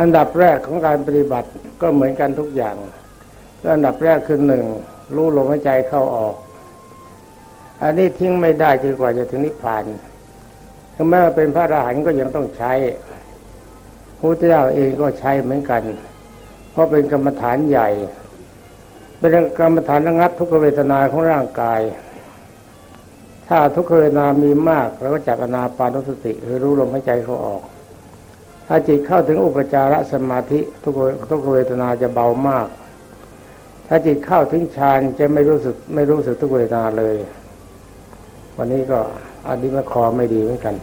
อันดับแรกของการปฏิบัติก็เหมือนกันทุกอย่างก็อันดับแรกคือหนึ่งรู้ลมหายใจเข้าออก อันนี้ทิ้งไม่ได้จนกว่าจะถึงนิพพานถึงแม้ว่าเป็นพระอรหันต์ก็ยังต้องใช้พระเจ้าเองก็ใช้เหมือนกัน เพราะเป็นกรรมฐานใหญ่ เป็นกรรมฐานระงับทุกเวทนาของร่างกาย ถ้าทุกเวทนามีมากเราก็จับอนาปานุสติคือรู้ลมหายใจเขาออก ถ้าจิตเข้าถึงอุปจารสมาธิทุกทุกเวทนาจะเบามาก ถ้าจิตเข้าถึงฌานจะไม่รู้สึกไม่รู้สึกทุกเวทนาเลย วันนี้ก็อันนี้มาคอไม่ดีเหมือนกัน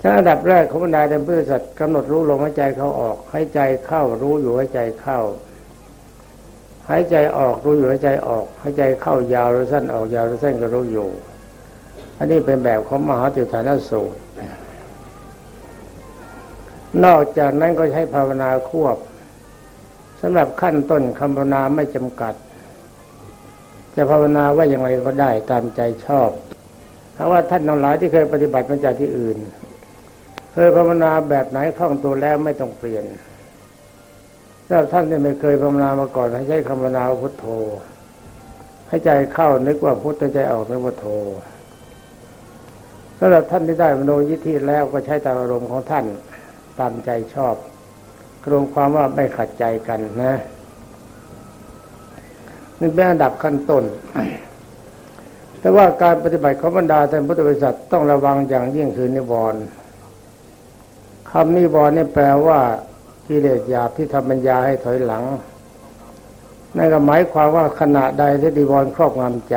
ถ้าอันดับแรกของบรรดาในบริษัทกำหนดรู้ลมหายใจเขาออกหายใจเข้ารู้อยู่หายใจเข้าหายใจออกรู้อยู่หายใจออกหายใจเข้ายาวหรือสั้นออกยาวหรือสั้นก็รู้อยู่ อันนี้เป็นแบบของมหาติฐานสูตร นอกจากนั้นก็ใช้ภาวนาควบสำหรับขั้นต้นคำภาวนาไม่จำกัด จะภาวนาว่าอย่างไรก็ได้ตามใจชอบ เพราะว่าท่านทั้งหลายที่เคยปฏิบัติมาจากที่อื่นเคยภาวนาแบบไหนคล่องตัวแล้วไม่ต้องเปลี่ยนถ้าท่านที่ไม่เคยภาวนามาก่อนให้ใช้คำภาวนาพุทโธ ให้ใจเข้านึกว่าพุทธใจออกนึกว่าโธสำหรับท่านที่ได้มโนยิทธิแล้วก็ใช้ตามอารมณ์ของท่าน ตามใจชอบรวมความว่าไม่ขัดใจกันนะนี่เป็นอันดับขั้นต้น แต่ว่าการปฏิบัติของบรรดาท่านพุทธบริษัทต้องระวังอย่างยิ่งคือนิวรณ์คำนิวรณ์นี่แปลว่ากิเลสหยาบที่ทำปัญญาให้ถอยหลังนั่นก็หมายความว่าขณะใดที่นิวรณ์ครอบงำใจ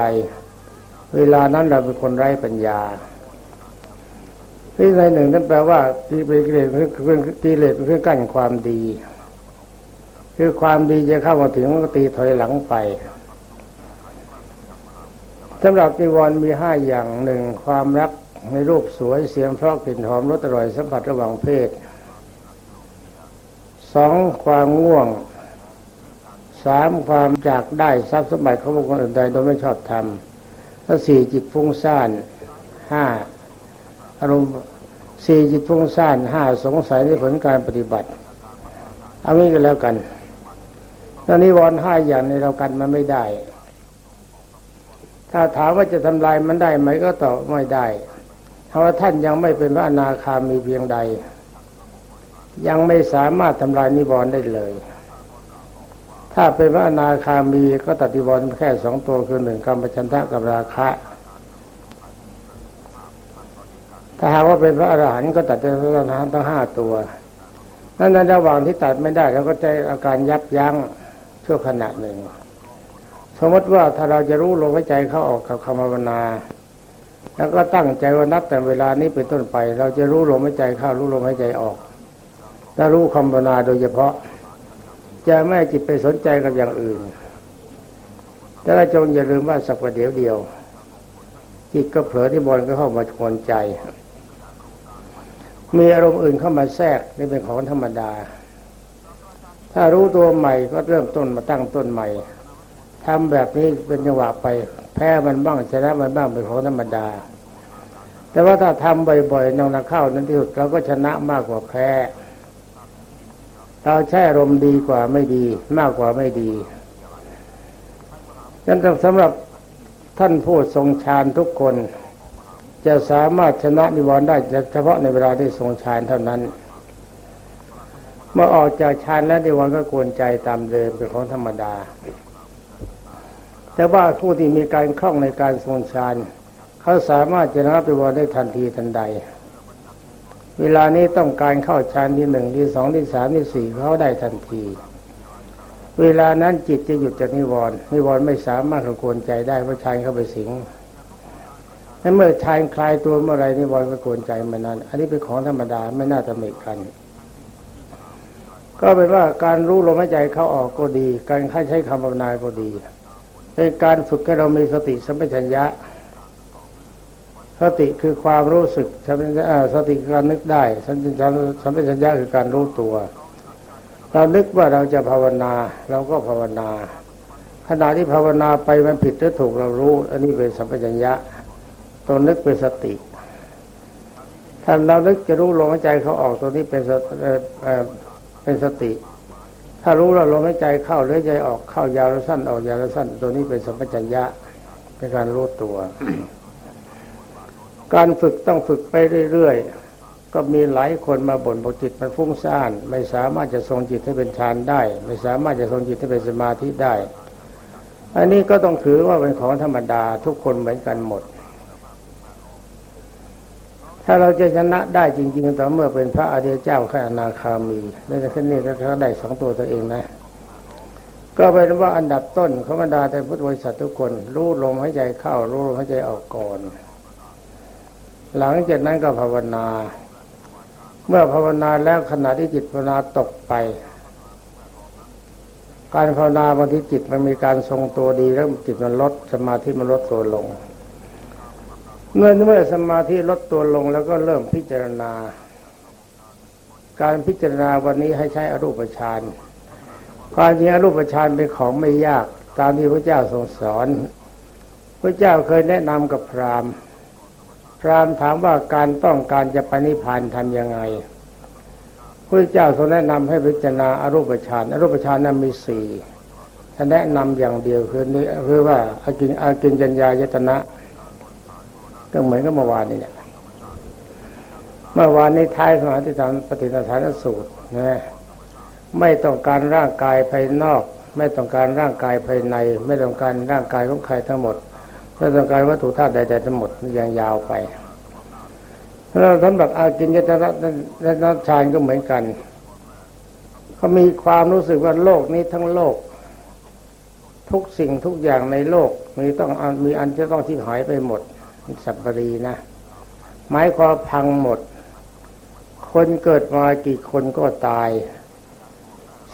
เวลานั้นเราเป็นคนไร้ปัญญา ที่ในหนึ่งนั่นแปลว่าตีเป็นกิเลสคือกิเลสเป็นเครื่องกั้นความดี คือความดีจะเข้ามาถึงก็ตีถอยหลังไปสำหรับนิวรณ์มีห้าอย่างหนึ่งความรักในรูปสวยเสียงเพราะกลิ่นหอมรสอร่อยสัมผัสระหว่างเพศสองความง่วงสามความจากได้ทรัพย์สมบัติของบุคคลอื่นใดโดยไม่ชอบธรรมและสี่จิตฟุ้งซ่านห้า อารมณ์สี่จิตฟุ้งซ่านห้าสงสัยในผลการปฏิบัติเอางี้ก็แล้วกันตอนนี้วอนห้าอย่างในเรากันมันไม่ได้ ถ้าถามว่าจะทำลายมันได้ไหมก็ตอบไม่ได้เพราะท่านยังไม่เป็นพระอนาคามีเพียงใด ยังไม่สามารถทำลายนิวรณ์ได้เลย ถ้าเป็นพระอนาคามีก็ตัดนิวรณ์แค่สองตัวคือหนึ่งกรรมชันทะกับราคะ ถ้าหากว่าเป็นพระอรหันต์ก็ตัดได้พระอรหันต์ทั้งห้าตัว นั่นในระหว่างที่ตัดไม่ได้เราก็ใจอาการยับยั้งชั่วขณะหนึ่ง สมมติว่าถ้าเราจะรู้ลมหายใจเข้าออกกับคำภาวนา แล้วก็ตั้งใจว่านับแต่เวลานี้เป็นต้นไป เราจะรู้ลมหายใจเข้ารู้ลมหายใจออกและรู้คำภาวนาโดยเฉพาะ จะไม่จิตไปสนใจกับอย่างอื่น แต่เราจงอย่าลืมว่าสักประเดี๋ยวเดียวจิตก็เผลอที่บอลก็เข้ามาชวนใจ มีอารมณ์อื่นเข้ามาแทรกนี่เป็นของธรรมดา ถ้ารู้ตัวใหม่ก็เริ่มต้นมาตั้งต้นใหม่ทำแบบนี้เป็นจังหวะไป แพ้มันบ้างชนะมันบ้างเป็นของธรรมดา แต่ว่าถ้าทำบ่อยๆนองนักเข้านั้นที่สุดเราก็ชนะมากกว่าแพ้เราใช้อารมณ์ดีกว่าไม่ดี มากกว่าไม่ดีดังนั้นสำหรับท่านผู้ทรงฌานทุกคน จะสามารถชนะนิวรณ์ได้เฉพาะในเวลาที่ทรงฌานเท่านั้น เมื่อออกจากฌานแล้วนิวรณ์ก็กวนใจตามเดิมเป็นของธรรมดา แต่ว่าผู้ที่มีการคล่องในการทรงฌานเขาสามารถชนะนิวรณ์ได้ทันทีทันใด เวลานี้ต้องการเข้าฌานที่หนึ่งที่สองที่สามที่สี่เขาได้ทันทีเวลานั้นจิตจะหยุดจากนิวรณ์นิวรณ์ไม่สามารถกวนใจได้เพราะฌานเข้าไปสิง ถ้าเมื่อชายคลายตัวเมื่อไรนี่วอนก็โกนใจมันนั้น อันนี้เป็นของธรรมดาไม่น่าจะมีกัน ก็เป็นว่าการรู้ลมหายใจเข้าออกก็ดี การค่าใช้คำภาวนาก็ดีเป็นการฝึกให้เรามีสติสัมปชัญญะ สติคือความรู้สึกสติคือการนึกได้สัมปชัญญะคือการรู้ตัว เรานึกว่าเราจะภาวนา เราก็ภาวนาขณะที่ภาวนาไปมันผิดหรือถูกเรารู้ อันนี้เป็นสัมปชัญญะ ตัวนึกเป็นสติ ถ้าเราลึกจะรู้ลมหายใจเขาออกตัวนี้เป็นเป็นสติ ถ้ารู้เราลมหายใจเข้าหรือใจออกเข้ายาวหรือสั้นออกยาวหรือสั้น ตัวนี้เป็นสัมปชัญญะเป็นการรู้ตัว การฝึกต้องฝึกไปเรื่อยๆ ก็มีหลายคนมาบ่นบอกจิตมันฟุ้งซ่าน ไม่สามารถจะทรงจิตให้เป็นฌานได้ ไม่สามารถจะทรงจิตให้เป็นสมาธิได้ อันนี้ก็ต้องถือว่าเป็นของธรรมดาทุกคนเหมือนกันหมด ถ้าเราจะชนะได้จริง ๆ ต่อเมื่อเป็นพระอริยเจ้าขั้นอนาคามีในขั้นนี้ก็ได้สองตัวตัวเองนะ ก็เป็นว่าอันดับต้นขบรรดาแต่พุทธบริษัททุกคน รู้ลมหายใจเข้า รู้ลมหายใจออกก่อน หลังจากนั้นก็ภาวนา เมื่อภาวนาแล้วขณะที่จิตภาวนาตกไป การภาวนาบางทีจิตมันมีการทรงตัวดีแล้วจิตมันลดสมาธิมันลดตัวลง เมื่อเมื่อสมาธิลดตัวลงแล้วก็เริ่มพิจารณา การพิจารณาวันนี้ให้ใช้อรูปฌานความจริงอรูปฌานเป็นของไม่ยากตามที่พระเจ้าทรงสอน พระเจ้าเคยแนะนำกับพราหมณ์ พรามถามว่าการต้องการจะปณิพานทำยังไงพระเจ้าทรงแนะนำให้พิจารณาอารูปฌานอรูปฌานนั้นมีสี่ท่านแนะนำอย่างเดียวคือนี่คือว่าอากินอากินจัญญายตนะ ก็เหมือนกับเมื่อวานนี่เนี่ยเมื่อวานในท้ายสมาธิฐานปฏิฐานสูตรนะไม่ต้องการร่างกายภายนอก ไม่ต้องการร่างกายภายใน ไม่ต้องการร่างกายของใครทั้งหมดถ้าต้องการวัตถุธาตุใดๆทั้งหมดยังยาวไปแล้วสำหรับอากินยตระและนัชานก็เหมือนกันเขามีความรู้สึกว่าโลกนี้ทั้งโลก ทุกสิ่งทุกอย่างในโลกมีต้องมีอันจะต้องที่หายไปหมด สัพปรีนะหมายความพังหมด คนเกิดมากี่คนก็ตาย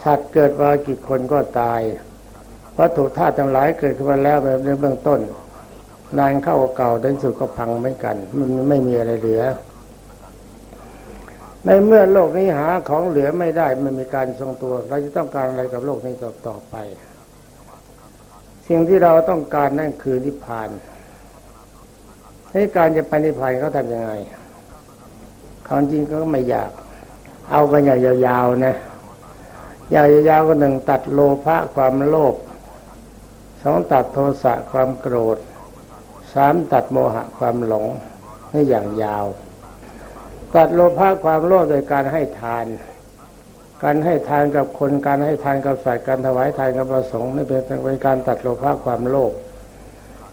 สัตว์เกิดมากี่คนก็ตาย วัตถุธาตุทั้งหลายเกิดขึ้นมาแล้วในเบื้องต้น นานเข้าเก่าในสุดก็พังเหมือนกัน มันไม่มีอะไรเหลือ ในเมื่อโลกนี้หาของเหลือไม่ได้มันมีการทรงตัว เราจะต้องการอะไรกับโลกนี้ต่อต่อไป สิ่งที่เราต้องการนั่นคือนิพพาน ให้การจะไปนิพพานเขาทำยังไงความจริงก็ไม่อยาก เอากันอย่างยาวๆนะยาวๆก็หนึ่งตัดโลภะความโลภสองตัดโทสะความโกรธสามตัดโมหะความหลงนี่อย่างยาว ตัดโลภะความโลภโดยการให้ทาน การให้ทานกับคนการให้ทานกับสัตว์การถวายทานกับประสงค์นี่เป็นเป็นการตัดโลภะความโลภ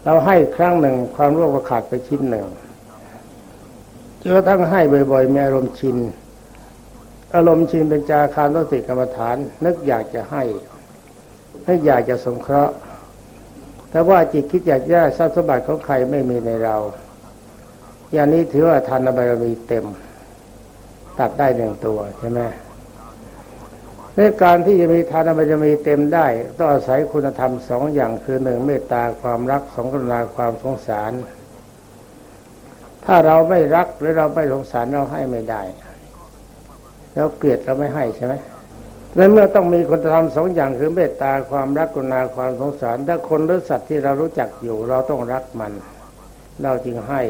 เราให้ครั้งหนึ่งความโลภก็ขาดไปชิ้นหนึ่งจนกระทั่งให้บ่อยๆมีอารมณ์ชิน อารมณ์ชินเป็นจาคารตติกรรมฐาน นึกอยากจะให้นึกอยากจะสงเคราะห์แต่ว่าจิตคิดอยากได้ทรัพย์สมบัติของใครไม่มีในเรา อย่างนี้ถือว่าทานบารมีเต็ม ตัดได้หนึ่งตัวใช่ไหม ในการที่จะมีทานบารมีเต็มได้ต้องอาศัยคุณธรรมสองอย่างคือหนึ่งเมตตาความรักสองกรุณาความสงสาร ถ้าเราไม่รักหรือเราไม่สงสารเราให้ไม่ได้เราเกลียดเราไม่ให้ใช่ไหมและเมื่อต้องมีคนทำสองอย่างคือเมตตาความรักกุณาความสงสาร ถ้าคนหรือสัตว์ที่เรารู้จักอยู่ เราต้องรักมัน เราจึงให้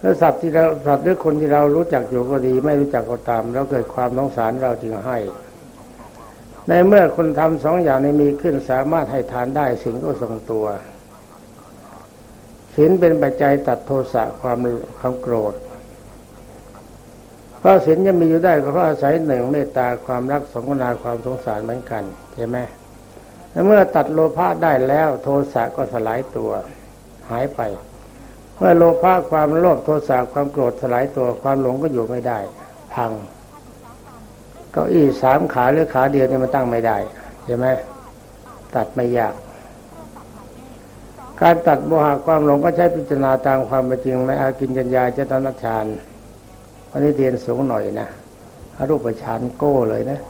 แล้วสัตว์ที่เราสัตว์หรือคนที่เรารู้จักอยู่ก็ดี ไม่รู้จักก็ตามเราเกิดความสงสารเราจึงให้ ในเมื่อคนทำสองอย่างนี้มีขึ้นสามารถให้ทานได้สิ่งก็ทรงตัวศีลเป็นปัจจัยตัดโทสะความความโกรธ เพราะศีลจะมีอยู่ได้ก็เพราะอาศัยหนึ่งเมตตาความรักสงกนาความสงสารเหมือนกันใช่ไหมแล้วเมื่อตัดโลภะได้แล้ว โทสะก็สลายตัว หายไป เมื่อโลภะความโลภโทสะความโกรธสลายตัว ความหลงก็อยู่ไม่ได้ พัง เก้าอี้สามขาหรือขาเดียวเนี่ยมันตั้งไม่ได้ใช่ไหมตัดไม่ยาก การตัดโมหะความหลงก็ใช้พิจารณาตามความเป็นจริงในอากินจัญญาเจตนาฌานวันนี้เรียนสูงหน่อยนะอรูปฌานโก้เลยนะ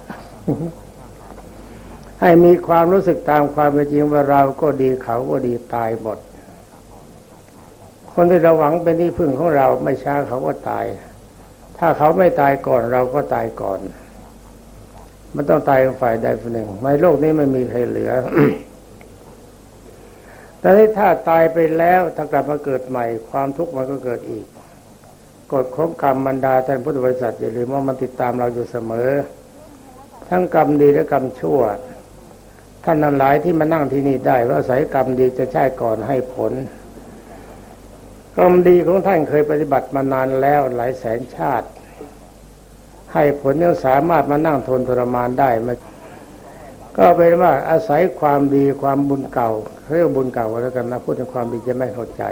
ให้มีความรู้สึกตามความเป็นจริงว่าเราก็ดีเขาก็ดีตายหมดคนที่เราหวังเป็นที่พึ่งของเราไม่ช้าเขาก็ตาย ถ้าเขาไม่ตายก่อนเราก็ตายก่อน มันต้องตายฝ่ายใดฝ่ายหนึ่งในโลกนี้ไม่มีใครเหลือแต่ถ้าตายไปแล้วถ้ากลับมาเกิดใหม่ ความทุกข์มันก็เกิดอีกกฎของกรรมบรรดาท่านพุทธบริษัทอย่าลืมว่ามันติดตามเราอยู่เสมอ ทั้งกรรมดีและกรรมชั่ว ท่านนั้นหลายที่มานั่งที่นี่ได้ว่าอายกรรมดีจะใช่ก่อนให้ผลกรรมดีของท่านเคยปฏิบัติมานานแล้วหลายแสนชาติ ให้ผลยังสามารถมานั่งทนทรมานได้มาก็เป็นว่าอาศัยความดีความบุญเก่าเรียกบุญเก่าแล้วกันนะพูดถึงความดีจะไม่เข้าใจ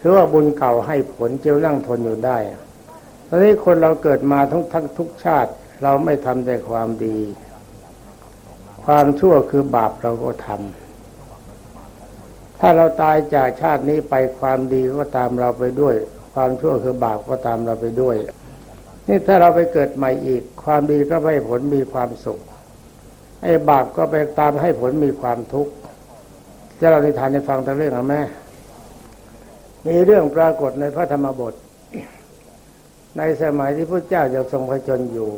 คือว่าบุญเก่าให้ผลเจ้านั่งทนอยู่ได้ตอนนี้คนเราเกิดมาทั้งทั้งทุกชาติ เราไม่ทำแต่ความดี ความชั่วคือบาปเราก็ทำถ้าเราตายจากชาตินี้ไปความดีก็ตามเราไปด้วย ความชั่วคือบาปก็ตามเราไปด้วย นี่ถ้าเราไปเกิดใหม่อีก ความดีก็ให้ผลมีความสุขไอ้บาปก็ไปตามให้ผลมีความทุกข์จะเราในทานในฟังแต่เรื่องหรือแม่มีเรื่องปรากฏในพระธรรมบท ในสมัยที่พระเจ้ายังทรงพระชนอยู่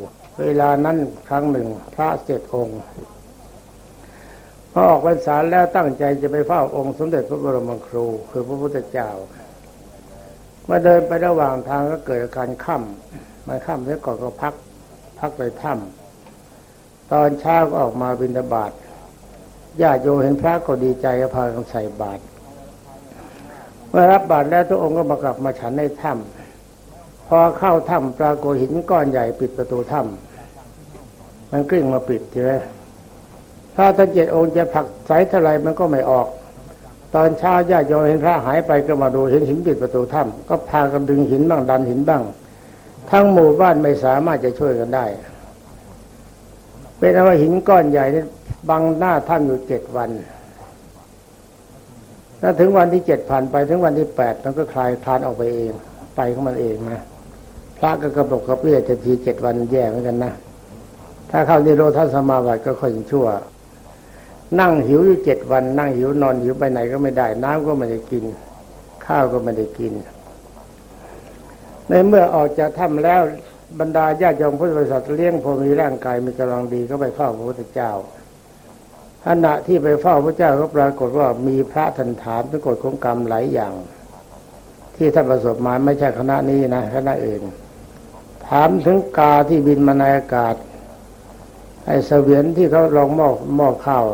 เวลานั้นครั้งหนึ่งพระเจ็ดองค์พอออกพรรษาแล้วตั้งใจจะไปเฝ้าองค์สมเด็จพระบรมครู คือพระพุทธเจ้าเมื่อเดินไประหว่างทางก็เกิดอาการค่ำ มาค่ำแล้วก่อนก็พัก พักไปถ้ำตอนเช้าก็ออกมาบิณฑบาตญาติโยมเห็นพระก็ดีใจก็พากันใส่บาตรเมื่อรับบาตรแล้วทุกองค์ก็มากลับมาฉันในถ้ำพอเข้าถ้ำปรากฏหินก้อนใหญ่ปิดประตูถ้ำมันกลิ้งมาปิดใช่ไหมถ้าท่านเจ็ดองค์จะผลักใสเท่าไรมันก็ไม่ออก ตอนเช้าญาติโยมเห็นพระหายไปก็มาดูเห็นหินปิดประตูถ้ำก็พากันดึงหินบ้างดันหินบ้าง ทั้งหมู่บ้านไม่สามารถจะช่วยกันได้เป็นว่าหินก้อนใหญ่นี่บังหน้าท่านอยู่เจ็ดวันถ้าถึงวันที่เจ็ดผ่านไปถึงวันที่แปดมันก็คลายคลานออกไปเอง ไปของมันเองนะพระก็กระปกกระเปี้ยจะทีเจ็ดวันแย่เหมือนกันนะถ้าเข้าในโรทัสมาบัติก็ค่อยชั่ว นั่งหิวอยู่เจ็ดวัน นั่งหิวนอนหิวไปไหนก็ไม่ได้ น้ำก็ไม่ได้กิน ข้าวก็ไม่ได้กิน ในเมื่อออกจากถ้ำแล้วบรรดาญาติโยมพุทธบริษัทเลี้ยงพอมีร่างกายมีกำลังดีก็ไปเฝ้าพระพุทธเจ้าขณะที่ไปเฝ้าพระเจ้าก็ปรากฏว่ามีพระทันถามถึงกฎของกรรมหลายอย่าง ที่ท่านประสบมาไม่ใช่คณะนี้นะคณะอื่น ถามถึงกาที่บินมาในอากาศไอ้เสวียนที่เขาลองหม้อหม้อข้าว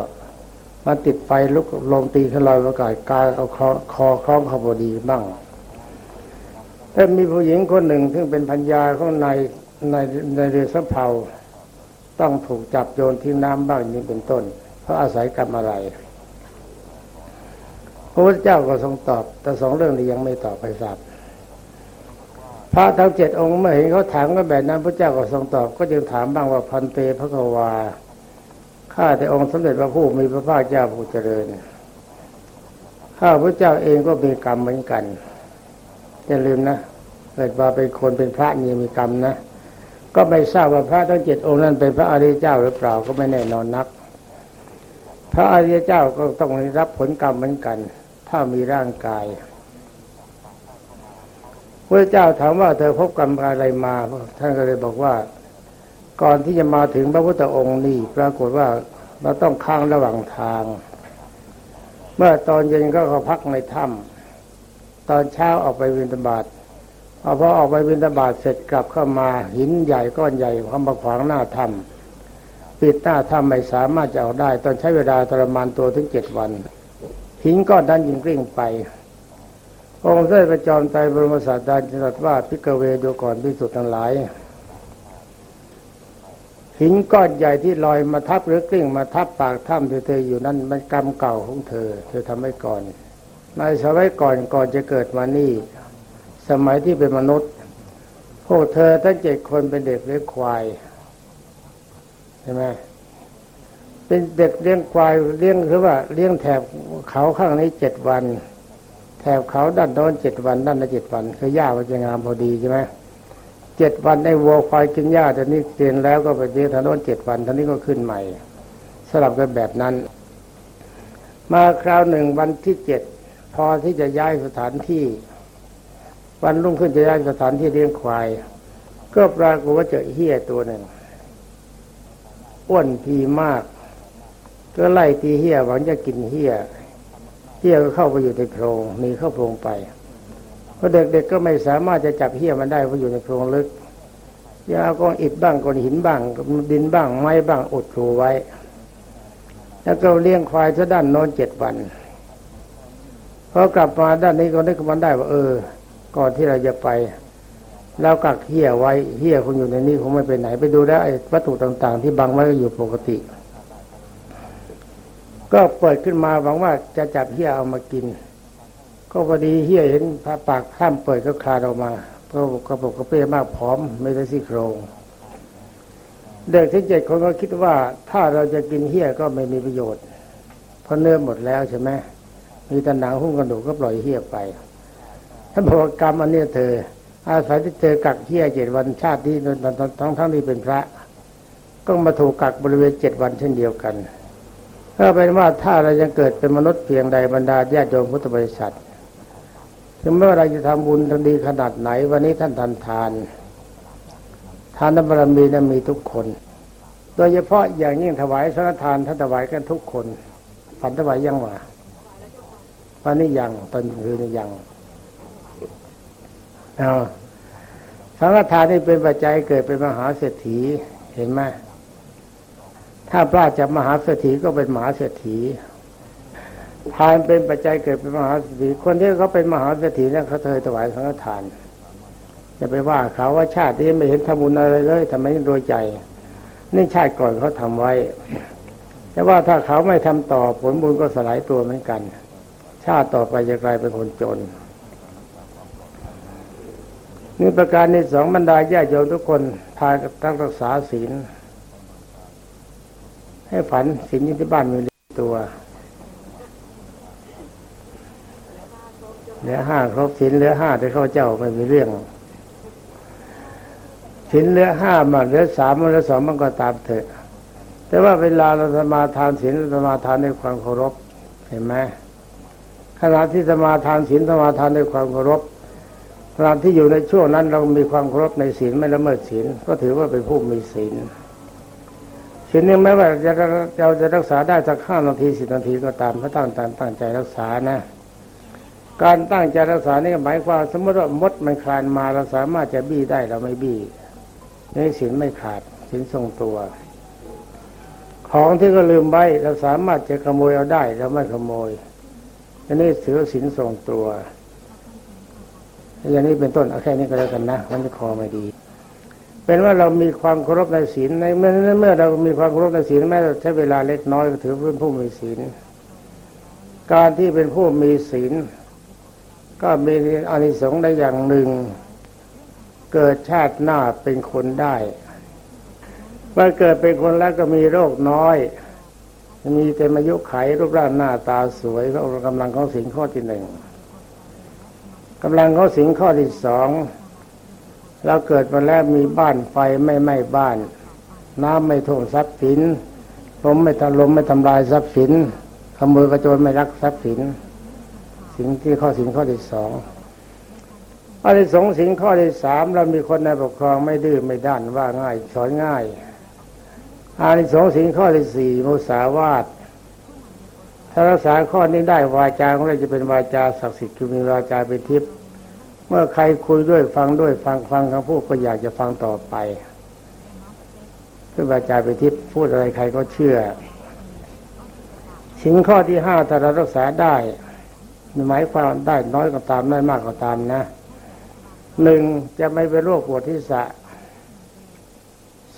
มาติดไฟลุกลงตีขึ้นลอยอากาศกาเอาคอคอคล้องขบดีบ้าง แต่มีผู้หญิงคนหนึ่งซึ่งเป็นพัญญาของในในในเรือสะเพาต้องถูกจับโยนทิ้งน้ำบ้างนี้เป็นต้น เพราะอาศัยกรรมอะไรพระพุทธเจ้าก็ทรงตอบ แต่สองเรื่องนี้ยังไม่ตอบไปทราบพระทั้งเจ็ดองค์เมื่อเห็นเขาถามกันแบบนั้นพระเจ้าก็ทรงตอบ ก็จึงถามบ้างว่าพันเตพระกวาข้าแต่องค์สมเด็จพระผู้มีพระภาคเจ้าผู้เจริญข้าพระเจ้าเองก็มีกรรมเหมือนกัน อย่าลืมนะเกิดมาเป็นคนเป็นพระนี่มีกรรมนะก็ไม่ทราบว่าพระทั้งเจ็ดองค์นั้นเป็นพระอริยเจ้าหรือเปล่าก็ไม่แน่นอนนัก พระอริยเจ้าก็ต้องรับผลกรรมเหมือนกัน ถ้ามีร่างกายพระเจ้าถามว่าเธอพบกรรมอะไรมาท่านก็เลยบอกว่า ก่อนที่จะมาถึงพระพุทธองค์นี่ปรากฏว่าเราต้องค้างระหว่างทาง เมื่อตอนเย็นก็เขาพักในถ้ำ ตอนเช้าออกไปวินทบาทพอพอออกไปวินทบาทเสร็จกลับเข้ามาหินใหญ่ก้อนใหญ่เข้ามาขวางหน้าถ้ำปิดหน้าถ้ำไม่สามารถจะเอาได้ ตองใช้เวลาทรมานตัวถึงเจ็ดวัน หินก้อนนั้นยิงกลิ้งไป องค์เสด็จประจอมใจบรมศาสดาตรัสว่าพิกเวดูก่อนพิสุทธ์ทั้งหลายหินก้อนใหญ่ที่ลอยมาทับหรือกลิ้งมาทับปากถ้ำเธออยู่นั้นมันกรรมเก่าของเธอ เธอทำไว้ก่อน ในสมัยก่อนก่อนจะเกิดมานี่ สมัยที่เป็นมนุษย์ พวกเธอทั้งเจ็ดคนเป็นเด็กเลี้ยงควายใช่ไหมเป็นเด็กเลี้ยงควายเลี้ยงคือว่าเลี้ยงแถบเขาข้างนี้เจ็ดวัน แถบเขาด้านโน้นเจ็ดวัน ด้านละเจ็ดวันคือหญ้ามันจะงามพอดีใช่ไหมเจ็ดวันในวัวควายกินหญ้าแต่นี้เตียนแล้วก็ไปเลี้ยงทางโน้นเจ็ดวันท่านี้ก็ขึ้นใหม่สลับกันแบบนั้น มาคราวหนึ่งวันที่เจ็ด พอที่จะย้ายสถานที่ วันรุ่งขึ้นจะย้ายสถานที่เลี้ยงควาย ก็ปรากฏว่าเจอเฮี้ยตัวหนึ่งอ้วนพีมาก ก็ไล่ตีเฮียหวังจะกินเฮียเฮียก็เข้าไปอยู่ในโพรงหนีเข้าโพรงไปเพราะเด็กๆก็ไม่สามารถจะจับเหี้ยมันได้เพราะอยู่ในโพรงลึกยาก้อนอิฐบ้างก้อนหินบ้างดินบ้างไม้บ้างอดครูไว้ แล้วก็เลี้ยงควายซะด้านโน้นเจ็ดวัน พอกลับมาด้านนี้ก็นึกมันได้ว่าเออ ก่อนที่เราจะไปเรากักเหี้ยไว้เหี้ยคงอยู่ในนี้คงไม่ไปไหนไปดูแล้วไอ้วัตถุต่าง ๆ ที่บังไว้ก็อยู่ปกติ ก็เปิดขึ้นมาหวังว่าจะจับเหี้ยเอามากิน ก็พอดีเหี้ยเห็นผ้าปากข้ามเปิดก็คลานออกมาก็กระปกกระเป้มากผอมไม่ได้ซี่โครงเด็กที่เจ็ดคนก็คิดว่าถ้าเราจะกินเหี้ยก็ไม่มีประโยชน์เพราะเนื้อหมดแล้วใช่ไหม มีแต่หนังหุ้มกระดูกก็ปล่อยเหี้ยไปท่านบอกว่ากรรมอันนี้เธอ อาศัยที่เจอกักเหี้ยเจ็ดวันชาติที่ทั้งทั้งที่เป็นพระ ก็มาถูกกักบริเวณเจ็ดวันเช่นเดียวกันก็เป็นว่าถ้าเรายังเกิดเป็นมนุษย์เพียงใดบรรดาญาติโยมพุทธบริษัทถึงแม้ว่าเราจะทำบุญทำดีขนาดไหน วันนี้ท่านทานทาน ทานบารมีนั้นมีทุกคน โดยเฉพาะอย่างยิ่งถวายสังฆทานท่านถวายกันทุกคนฝันถวายยังวะ วันนี้ยังตอนคืนนี้ยังเอาสังฆทานนี่เป็นปัจจัยเกิดเป็นมหาเศรษฐีเห็นไหมถ้าพลาดจากมหาเศรษฐีก็เป็นมหาเศรษฐีทานเป็นปัจจัยเกิดเป็นมหาเศรษฐีคนที่เขาเป็นมหาเศรษฐีนี่ยเขาเคยถวายสังฆทานจะไปว่าเขาว่าชาติที่ไม่เห็นทำบุญอะไรเลยทำไมโดยใจนี่ชาติก่อนเขาทำไว้ แต่ว่าถ้าเขาไม่ทำต่อผลบุญก็สลายตัวเหมือนกัน ชาติต่อไปจะกลายเป็นคนจนนี่ประการในสองบรรดาญาโยมทุกคนทานตั้งรักษาศีล ให้ฝันศีลที่บ้านมีตัวเหลือห้าครบศีลเหลือห้าแต่เข้าเจ้าไม่มีเรื่องศีลเหลือห้ามาเหลือสามมาเหลือสองมันก็ตามเถอะ แต่ว่าเวลาเราสมาทานศีลสมาทานด้วยความเคารพเห็นไหม ขณะที่สมาทานศีลสมาทานด้วยความเคารพขณะที่อยู่ในช่วงนั้นเรามีความเคารพในศีลไม่ละเมิดศีลก็ถือว่าเป็นผู้มีศีลศีลนี้แม้ว่าจะเราจะรักษาได้สักห้านาทีสิบนาทีก็ตามถ้าตั้งใจตั้งใจรักษานะ การตั้งใจรักษานี่หมายความสมมติว่ามดมันคลานมาเราสามารถจะบี้ได้เราไม่บี้นี่ศีลไม่ขาดศีลทรงตัว ของที่ก็ลืมไว้เราสามารถจะขโมยเอาได้เราไม่ขโมย อันนี้ถือศีลทรงตัวอย่างนี้เป็นต้นเอาแค่นี้ก็แล้วกันนะมันจะคอไม่ดี เป็นว่าเรามีความเคารพในศีลในเมื่อเมื่อเรามีความเคารพในศีลแม้ใช้เวลาเล็กน้อยก็ถือเป็นผู้มีศีลการที่เป็นผู้มีศีล ก็มีอานิสงส์ได้อย่างหนึ่ง เกิดชาติหน้าเป็นคนได้เมื่อเกิดเป็นคนแล้วก็มีโรคน้อย มีเต็มอายุไขรูปร่างหน้าตาสวยก็กำลังของสิ่งข้อที่หนึ่งกำลังของสิ่งข้อที่สองเราเกิดมาแล้วมีบ้านไฟไม่ไหม้บ้าน น้ำไม่ท่วมทรัพย์สินลมไม่ทลมไม่ทำลายทรัพย์สินขโมยกระโจนไม่รักทรัพย์สิน สิ่งที่ข้อสิ่งข้อที่สองข้อที่สองสิ่งข้อที่สามเรามีคนในปกครองไม่ดื้อไม่ด้านว่าง่ายสอนง่าย อันที่สองสิ่งข้อที่สี่มุสาวาทถ้ารักษาข้อนี้ได้วาจาของเราจะเป็นวาจาศักดิ์สิทธิ์คือมีวาจาเป็นทิพย์เมื่อใครคุยด้วยฟังด้วยฟังฟังคำพูดก็อยากจะฟังต่อไปคือวาจาเป็นทิพย์พูดอะไรใครก็เชื่อสิ่งข้อที่ห้าถ้าเรารักษาได้หมายความได้น้อยก็ตามได้มากก็ตามนะหนึ่งจะไม่เป็นโรคปวดที่สะ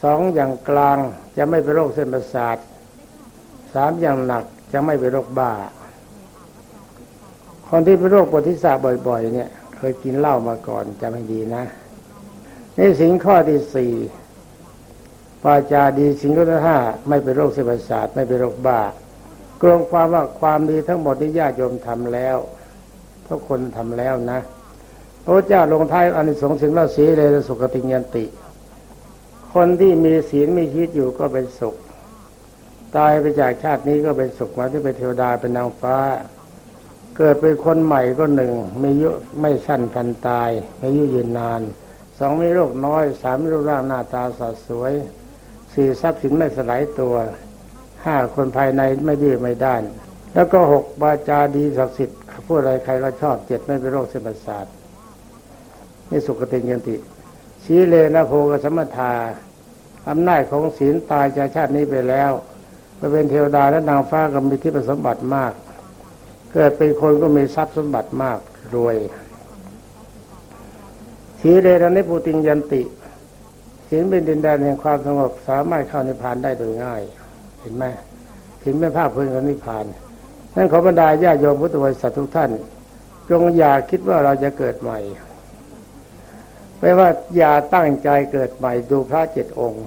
สองอย่างกลางจะไม่เป็นโรคเส้นประสาทสามอย่างหนักจะไม่เป็นโรคบ้า คนที่เป็นโรคปวดที่สะบ่อย ๆ เนี่ย เคยกินเหล้ามาก่อนจะไม่ดีนะนี่สิ่งข้อที่สี่ปาจาดีสิ่งข้อที่ห้าไม่เป็นโรคเส้นประสาทไม่เป็นโรคบ้ากรวมความว่าความดีทั้งหมดที่ญาติโยมทำแล้วทุกคนทำแล้วนะพระเจ้าลงท้ายอานิสงส์สิ่งเล่าสีเลยสุขติยันติ คนที่มีศีลมีชีวิตอยู่ก็เป็นสุข ตายไปจากชาตินี้ก็เป็นสุขมาที่เป็นเทวดาเป็นนางฟ้า เกิดเป็นคนใหม่ก็หนึ่งไมียุไม่สั้นพันตายมียุยืนนานสองมีโรคน้อยสามมีรูปร่างหน้าตาสดสวยสี่ทรัพย์สินไม่สลายตัวห้าคนภายในไม่ดื้อไม่ด้าน แล้วก็หกบาจาดีศักดิ์สิทธิ์พูดอะไรใครก็ชอบเจ็ดไม่เป็นโรคเส้นประสาทนี่สุขติยันติชีเลนะโพกสมทา อำนาจของศีลตายจากชาตินี้ไปแล้วไปเป็นเทวดาและนางฟ้าก็มีที่ประสมบัติมาก เกิดเป็นคนก็มีทรัพย์สมบัติมากรวยชีเลนนิพุติงยันติศีลเป็นดินแดนแห่งความสงบสามารถเข้านิพพานได้โดยง่าย เห็นไหมศีลเป็นภาพพื้นของนิพพานนั่นขอบรรดาญาโยมพุทธบริษัททุกท่าน จงอย่าคิดว่าเราจะเกิดใหม่ ไม่ว่าอย่าตั้งใจเกิดใหม่ดูพระเจ็ดองค์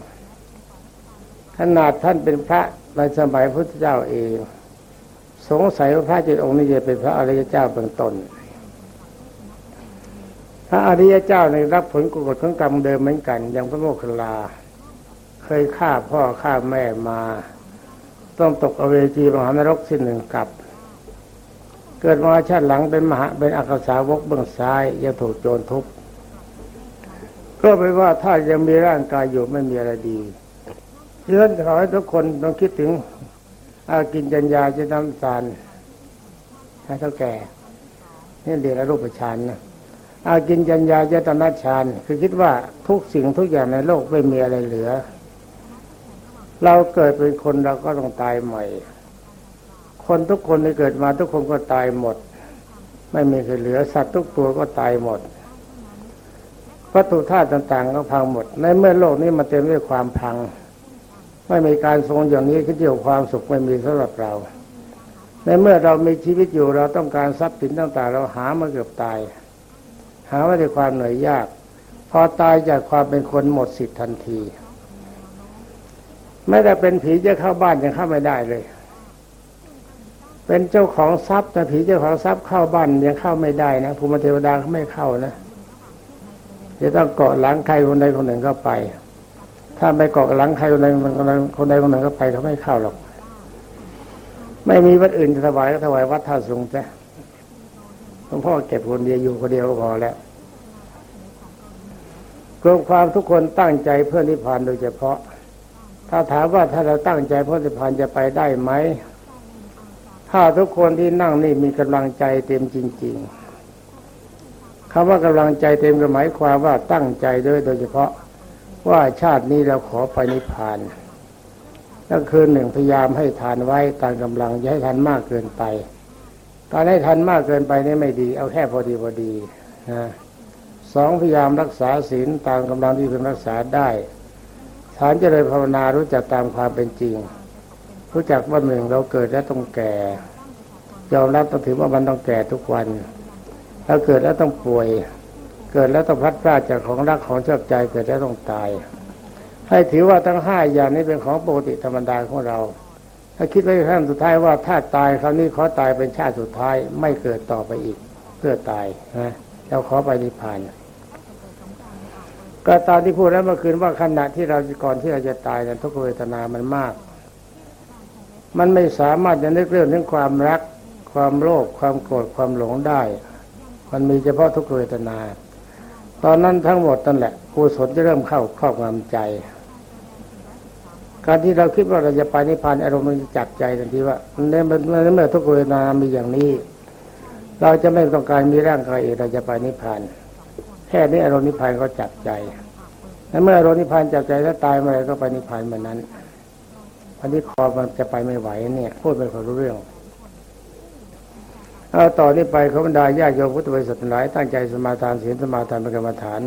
ขนาดท่านเป็นพระในสมัยพุทธเจ้าเอง สงสัยว่าพระเจ็ดองค์นี้จะเป็นพระอริยเจ้าเบื้องต้นพระอริยเจ้าในรับผลกุศลของกรรมเดิมเหมือนกัน อย่างพระโมคคัลลา เคยฆ่าพ่อฆ่าแม่มา ต้องตกอเวจีมหานรกสิ้นหนึ่งกับ เกิดมาชาติหลังเป็นมหาเป็นอักษาวกเบื้องซ้ายยังถูกโจรทุบ ก็ไปว่าถ้ายังมีร่างกายอยู่ไม่มีอะไรดีเชื่อขอให้ทุกคนต้องคิดถึงอากินจัญญาจะน้ำสารให้เท่าแก่นี่เรียนอรูปฌานนะอากินจัญญาเจตนาฌานคือคิดว่าทุกสิ่งทุกอย่างในโลกไม่มีอะไรเหลือ เราเกิดเป็นคนเราก็ต้องตายใหม่ คนทุกคนที่เกิดมาทุกคนก็ตายหมด ไม่มีใครเหลือ สัตว์ทุกตัวก็ตายหมด วัตถุธาตุต่างๆก็พังหมด ในเมื่อโลกนี้มันเต็มด้วยความพัง ไม่มีการทรงอย่างนี้คิดเดียวความสุขไม่มีสำหรับเรา ในเมื่อเรามีชีวิตอยู่เราต้องการทรัพย์สินต่างๆ เราหามาเกือบตาย หามาด้วยความเหนื่อยยาก พอตายจากความเป็นคนหมดสิทธิ์ทันทีไม่ได้เป็นผีจะเข้าบ้านยังเข้าไม่ได้เลย เป็นเจ้าของทรัพย์แต่ผีเจ้าของทรัพย์เข้าบ้านยังเข้าไม่ได้นะภูมิเทวดาเขาไม่เข้านะ จะต้องเกาะหลังใครคนใดคนหนึ่งเข้าไป ถ้าไม่เกาะหลังใครคนใดคนใดคนหนึ่งเข้าไปเขาไม่เข้าหรอก ไม่มีวัดอื่นจะถวายก็ถวายวัดท่าสุงจ้ะหลวงพ่อเก็บคนเดียวอยู่คนเดียวก็พอแล้วรวมความทุกคนตั้งใจเพื่อนิพพานโดยเฉพาะ ถ้าถามว่าถ้าเราตั้งใจเพื่อนิพพานจะไปได้ไหม ถ้าทุกคนที่นั่งนี่มีกำลังใจเต็มจริง ๆ คำว่ากำลังใจเต็มก็หมายความว่าตั้งใจด้วยโดยเฉพาะว่าชาตินี้เราขอไปนิพพานนั่นคือหนึ่งพยายามให้ทานไว้ตามกำลังอย่าให้ทานมากเกินไปการให้ทันมากเกินไปนี่ไม่ดี เอาแค่พอดีพอดีนะสองพยายามรักษาศีลตามกำลังที่พึงรักษาได้ฐานเจริญภาวนารู้จักตามความเป็นจริง รู้จักว่าหนึ่งเราเกิดแล้วต้องแก่ยอมรับต้องถือว่ามันต้องแก่ทุกวัน เราเกิดแล้วต้องป่วย เกิดแล้วต้องพัดพรากจากของรักของชอบใจเกิดแล้วต้องตาย ให้ถือว่าทั้งห้าอย่างนี้เป็นของปกติธรรมดาของเรา ถ้าคิดไว้ขั้นสุดท้ายว่าถ้าตายคราวนี้ขอตายเป็นชาติสุดท้ายไม่เกิดต่อไปอีก เพื่อตายนะเราขอไปนิพพานก็ตามที่พูดแล้วเมื่อคืนว่าขณะที่เราก่อนที่เราจะตายนั้นทุกเวทนามันมาก มันไม่สามารถจะนึกเรื่องถึงความรัก ความโลภความโกรธความหลงได้ มันมีเฉพาะทุกเวทนา ตอนนั้นทั้งหมดนั่นแหละกุศลจะเริ่มเข้าครอบงำใจ การที่เราคิดว่าเราจะไปนิพพานอารมณ์มันจะจับใจทันทีว่าในเมื่อทุกเวทนามีอย่างนี้ เราจะไม่ต้องการมีร่างกายเองเราจะไปนิพพานแค่นี้อารมณ์นิพพานก็จับใจและเมื่ออารมณ์นิพพานจับใจถ้าตายเมื่อไรก็ไปนิพพานเหมือนนั้นอันนี้คอมันจะไปไม่ไหวเนี่ยพูดไปขอรู้เรื่อง เอาต่อนนี้ไปขบันดาญาโยมพุทธบริษัทหลายตั้งใจสมาทานศีลสมาทานเป็นกรรมฐาน